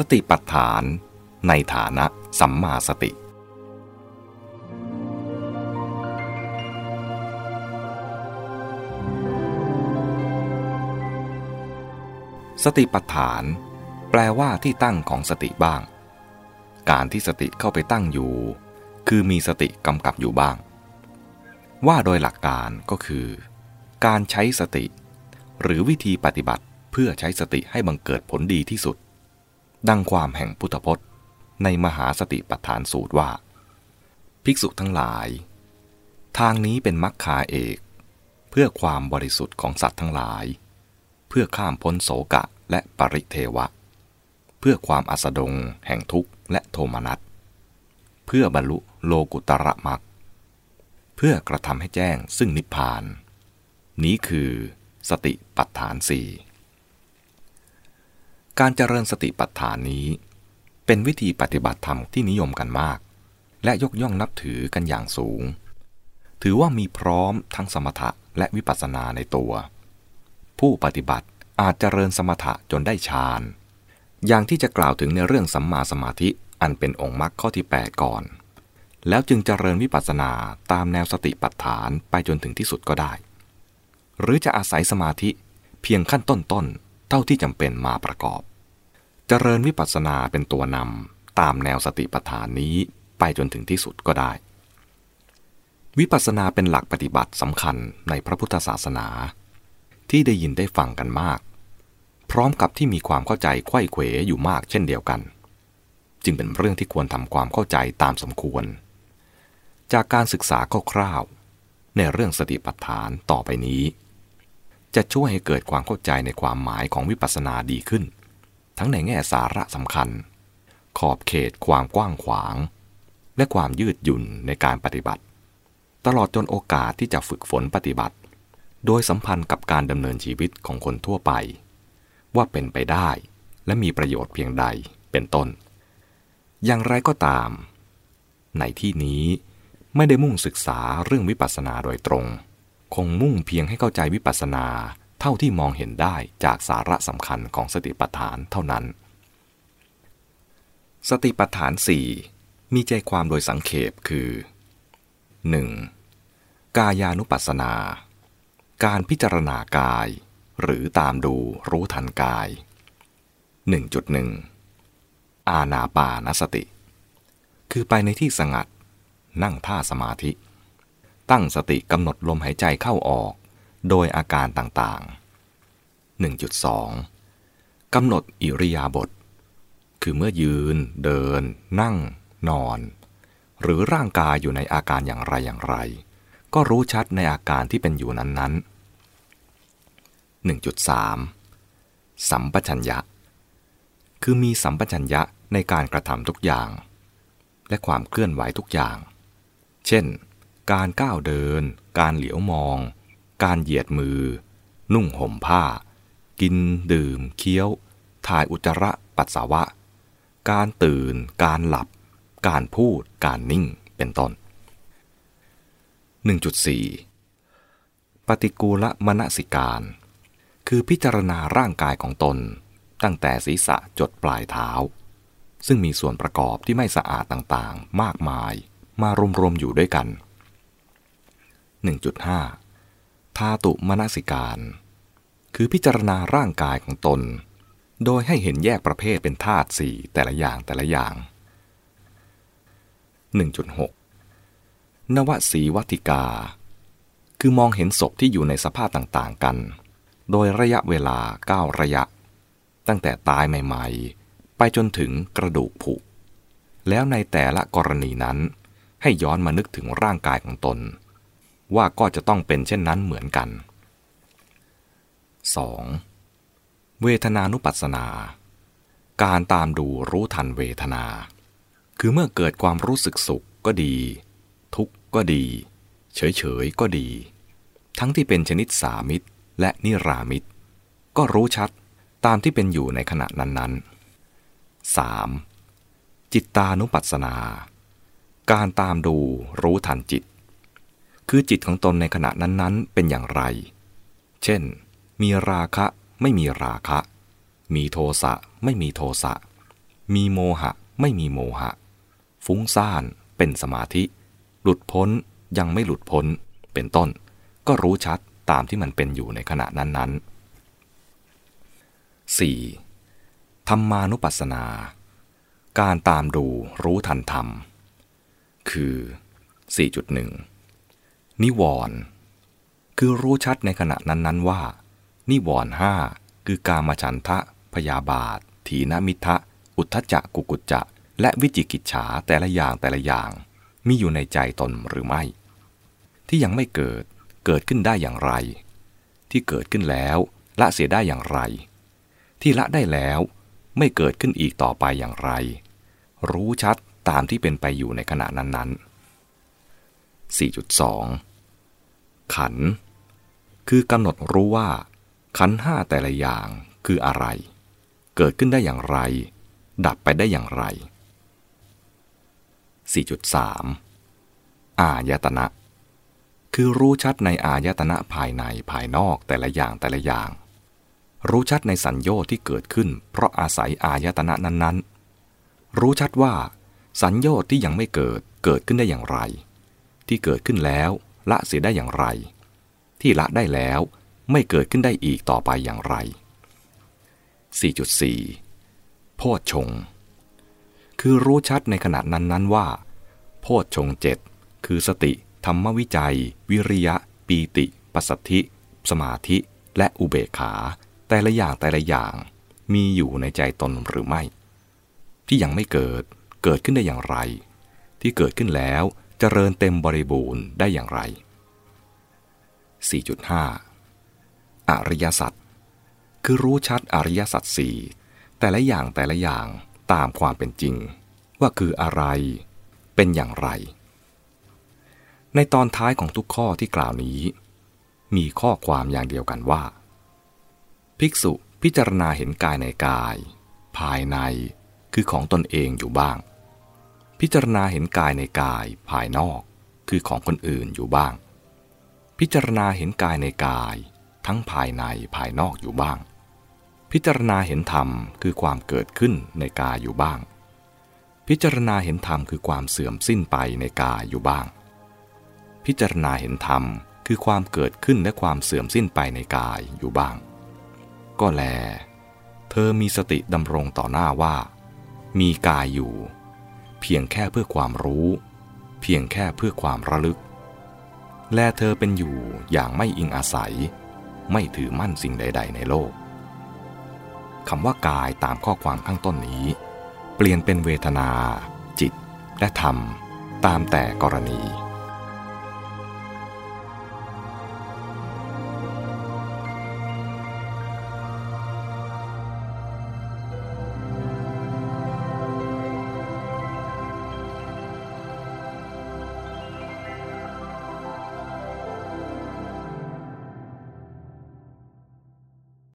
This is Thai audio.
สติปัฏฐานในฐานะสัมมาสติ สติปัฏฐาน แปลว่าที่ตั้งของสติบ้าง การที่สติเข้าไปตั้งอยู่ คือมีสติกำกับอยู่บ้าง ว่าโดยหลักการก็คือ การใช้สติ หรือวิธีปฏิบัติเพื่อใช้สติให้บังเกิดผลดีที่สุด ดังความแห่งพุทธพจน์ ในมหาสติปัฏฐานสูตรว่า ภิกษุทั้งหลาย ทางนี้เป็นมรรคาเอก เพื่อความบริสุทธิ์ของสัตว์ทั้งหลาย เพื่อข้ามพ้นโสกะและปริเทวะ เพื่อความอัสดงแห่งทุกข์และโทมนัสเพื่อบรรลุโลกุตระมรรคเพื่อกระทำให้แจ้งซึ่งนิพพาน นี้คือสติปัฏฐานสี่ การเจริญสติปัฏฐานนี้ เป็นวิธีปฏิบัติธรรมที่นิยมกันมาก และยกย่องนับถือกันอย่างสูง ถือว่ามีพร้อมทั้งสมถะและวิปัสสนาในตัว ผู้ปฏิบัติอาจเจริญสมถะจนได้ฌาน อย่างที่จะกล่าวถึงในเรื่องสัมมาสมาธิอันเป็นองค์มรรคข้อที่ 8 ก่อน แล้วจึงเจริญวิปัสสนาตามแนวสติปัฏฐานไปจนถึงที่สุดก็ได้ หรือจะอาศัยสมาธิเพียงขั้นต้นๆ ท่าที่จำเป็นมาประกอบ เจริญวิปัสสนาเป็นตัวนำตามแนวสติปัฏฐานนี้ไปจนถึงที่สุดก็ได้ วิปัสสนาเป็นหลักปฏิบัติสำคัญในพระพุทธศาสนา ที่ได้ยินได้ฟังกันมาก พร้อมกับที่มีความเข้าใจไข้เขวอยู่มากเช่นเดียวกัน จึงเป็นเรื่องที่ควรทำความเข้าใจตามสมควร จากการศึกษาคร่าวๆในเรื่องสติปัฏฐานต่อไปนี้ จะช่วยให้เกิดความเข้าใจในความหมายของวิปัสสนาดีขึ้น ทั้งในแง่สาระสำคัญ ขอบเขตความกว้างขวาง และความยืดหยุ่นในการปฏิบัติ ตลอดจนโอกาสที่จะฝึกฝนปฏิบัติ โดยสัมพันธ์กับการดำเนินชีวิตของคนทั่วไป ว่าเป็นไปได้และมีประโยชน์เพียงใดเป็นต้น อย่างไรก็ตาม ในที่นี้ไม่ได้มุ่งศึกษาเรื่องวิปัสสนาโดยตรง คงมุ่งเพียงให้เข้าใจวิปัสสนา เท่าที่มองเห็นได้จากสาระสำคัญของสติปัฏฐานเท่านั้น สติปัฏฐานสี่มีใจความโดยสังเขปคือ 1. กายานุปัสสนา การพิจารณากาย หรือตามดูรู้ทันกาย 1.1 อาณาปานสติ คือไปในที่สงัด นั่งท่าสมาธิ ตั้งสติกำหนดลมหายใจเข้าออก โดยอาการต่างๆ 1.2 กำหนดอิริยาบถ คือเมื่อยืน เดิน นั่ง นอน หรือร่างกายอยู่ในอาการอย่างไรอย่างไร ก็รู้ชัดในอาการที่เป็นอยู่นั้นๆ 1.3 สัมปชัญญะ คือมีสัมปชัญญะในการกระทำทุกอย่าง และความเคลื่อนไหวทุกอย่าง เช่น การก้าวเดิน การเหลียวมอง การเหยียดมือ นุ่งห่มผ้า กินดื่ม เคี้ยว ถ่ายอุจจาระปัสสาวะ การตื่น การหลับ การพูด การนิ่ง เป็นต้น 1.4 ปฏิกูลมณสิการ คือพิจารณาร่างกายของตน ตั้งแต่ศีรษะจดปลายเท้า ซึ่งมีส่วนประกอบที่ไม่สะอาดต่างๆ มากมายมารวมๆอยู่ด้วยกัน 1.5ธาตุมณสิการ คือพิจารณาร่างกายของตน โดยให้เห็นแยกประเภทเป็นธาตุสี่แต่ละอย่างแต่ละอย่าง 1.6 นวสีวัติกา คือมองเห็นศพที่อยู่ในสภาพต่างๆกัน โดยระยะเวลา 9 ระยะ ตั้งแต่ตายใหม่ๆ ไปจนถึงกระดูกผุแล้วในแต่ละกรณีนั้นให้ย้อนมานึกถึงร่างกายของตน ว่าก็จะต้องเป็นเช่นนั้นเหมือนกัน 2. เวทนานุปัสสนา การตามดูรู้ทันเวทนา คือเมื่อเกิดความรู้สึกสุขก็ดี ทุกข์ก็ดี เฉยๆก็ดี ทั้งที่เป็นชนิดสามิตรและนิรามิตร ก็รู้ชัดตามที่เป็นอยู่ในขณะนั้นๆ 3. จิตตานุปัสสนา การตามดูรู้ทันจิต คือจิตของตนในขณะนั้นๆ เป็นอย่างไร เช่น มีราคะไม่มีราคะ มีโทสะไม่มีโทสะ มีโมหะไม่มีโมหะ ฟุ้งซ่านเป็นสมาธิ หลุดพ้นยังไม่หลุดพ้น เป็นต้น ก็รู้ชัดตามที่มันเป็นอยู่ในขณะนั้นๆ 4. ธรรมานุปัสสนา การตามดูรู้ทันธรรม คือ 4.1 นิวรณ์คือรู้ชัดในขณะนั้นๆว่า นิวรณ์ห้าคือกามฉันทะ พยาบาท ถีนมิทะ อุทธจักกุกุจจะ และวิจิกิจฉาแต่ละอย่างแต่ละอย่าง มีอยู่ในใจตนหรือไม่ ที่ยังไม่เกิดเกิดขึ้นได้อย่างไร ที่เกิดขึ้นแล้ว ละเสียได้อย่างไร ที่ละได้แล้วไม่เกิดขึ้นอีกต่อไปอย่างไร รู้ชัดตามที่เป็นไปอยู่ในขณะนั้นๆ 4.2 ขัน คือกำหนดรู้ว่า ขันห้าแต่ละอย่างคืออะไร เกิดขึ้นได้อย่างไร ดับไปได้อย่างไร 4.3 อายตนะ คือรู้ชัดในอายตนะภายในภายนอกแต่ละอย่างแต่ละอย่าง รู้ชัดในสัญญาที่เกิดขึ้น เพราะอาศัยอายตนะนั้น ๆ รู้ชัดว่า สัญญาที่ยังไม่เกิดเกิดขึ้นได้อย่างไร ที่เกิดขึ้นแล้วละเสียได้อย่างไร ที่ละได้แล้วไม่เกิดขึ้นได้อีกต่อไปอย่างไร 4.4 โพชฌงคือรู้ชัดในขณะนั้นๆว่า โพชฌงเจ็ดคือสติ ธรรมวิจัย วิริยะ ปีติ ปัสสธิ สมาธิ และอุเบกขา แต่ละอย่างแต่ละอย่าง มีอยู่ในใจตนหรือไม่ ที่ยังไม่เกิดเกิดขึ้นได้อย่างไร ที่เกิดขึ้นแล้ว จเริญเต็มบริบูรณ์ได้อย่างไร 4.5 อริยสัจคือรู้ชัดอริยสัจสี่แต่ละอย่างแต่ละอย่างตามความเป็นจริง ว่าคืออะไรเป็นอย่างไร ในตอนท้ายของทุกข้อที่กล่าวนี้ มีข้อความอย่างเดียวกันว่า ภิกษุพิจารณาเห็นกายในกาย ภายในคือของตนเองอยู่บ้าง พิจารณาเห็นกายในกายภายนอก คือของคนอื่นอยู่บ้าง พิจารณาเห็นกายในกาย ทั้งภายในภายนอกอยู่บ้าง พิจารณาเห็นธรรมคือความเกิดขึ้นในกายอยู่บ้าง พิจารณาเห็นธรรมคือความเสื่อมสิ้นไปในกายอยู่บ้าง พิจารณาเห็นธรรมคือความเกิดขึ้นและความเสื่อมสิ้นไปในกายอยู่บ้าง ก็แล เธอมีสติดำรงต่อหน้าว่า มีกายอยู่ เพียงแค่เพื่อความรู้ เพียงแค่เพื่อความระลึก แลเธอเป็นอยู่อย่างไม่อิงอาศัย ไม่ถือมั่นสิ่งใด ๆ ในโลกคำว่ากายตามข้อความข้างต้นนี้ เปลี่ยนเป็นเวทนา จิต และธรรม ตามแต่กรณี